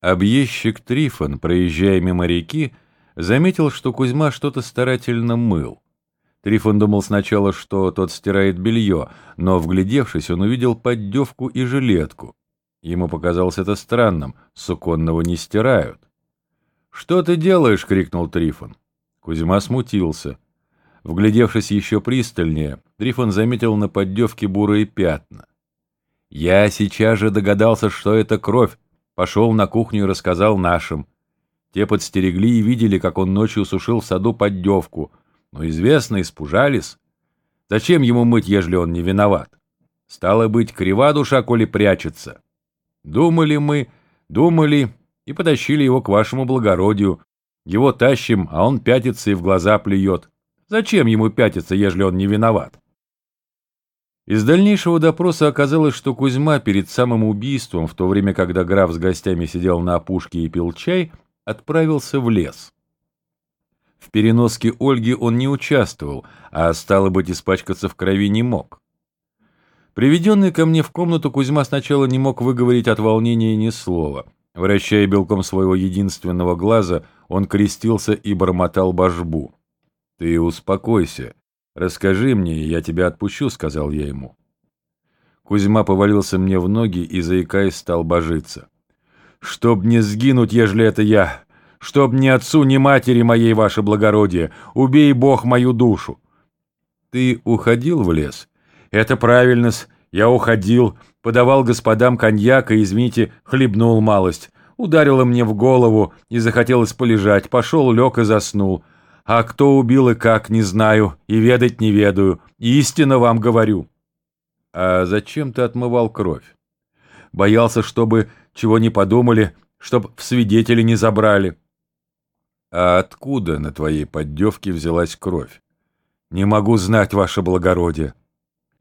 Объездчик Трифон, проезжая мимо реки, заметил, что Кузьма что-то старательно мыл. Трифон думал сначала, что тот стирает белье, но, вглядевшись, он увидел поддевку и жилетку. Ему показалось это странным, суконного не стирают. «Что ты делаешь?» — крикнул Трифон. Кузьма смутился. Вглядевшись еще пристальнее, Трифон заметил на поддевке бурые пятна. «Я сейчас же догадался, что это кровь», Пошел на кухню и рассказал нашим. Те подстерегли и видели, как он ночью сушил в саду поддевку. Но известно, испужались. Зачем ему мыть, ежели он не виноват? Стало быть, крива душа, коли прячется. Думали мы, думали и потащили его к вашему благородию. Его тащим, а он пятится и в глаза плюет. Зачем ему пятиться, ежели он не виноват? Из дальнейшего допроса оказалось, что Кузьма перед самым убийством, в то время, когда граф с гостями сидел на опушке и пил чай, отправился в лес. В переноске Ольги он не участвовал, а, стало быть, испачкаться в крови не мог. Приведенный ко мне в комнату, Кузьма сначала не мог выговорить от волнения ни слова. Вращая белком своего единственного глаза, он крестился и бормотал божбу. «Ты успокойся. «Расскажи мне, я тебя отпущу», — сказал я ему. Кузьма повалился мне в ноги и, заикаясь, стал божиться. «Чтоб не сгинуть, ежели это я! Чтоб ни отцу, ни матери моей, ваше благородие! Убей Бог мою душу!» «Ты уходил в лес?» «Это правильно -с. Я уходил, подавал господам коньяк и, извините, хлебнул малость. Ударило мне в голову и захотелось полежать. Пошел, лег и заснул. А кто убил и как, не знаю, и ведать не ведаю. Истинно вам говорю. А зачем ты отмывал кровь? Боялся, чтобы чего не подумали, чтоб в свидетели не забрали. А откуда на твоей поддевке взялась кровь? Не могу знать, ваше благородие.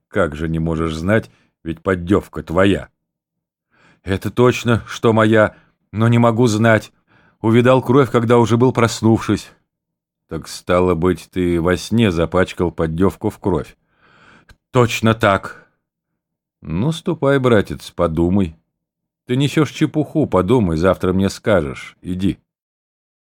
Как же не можешь знать, ведь поддевка твоя. Это точно, что моя, но не могу знать. Увидал кровь, когда уже был проснувшись. Так стало быть, ты во сне запачкал поддевку в кровь. Точно так. Ну, ступай, братец, подумай. Ты несешь чепуху, подумай, завтра мне скажешь. Иди.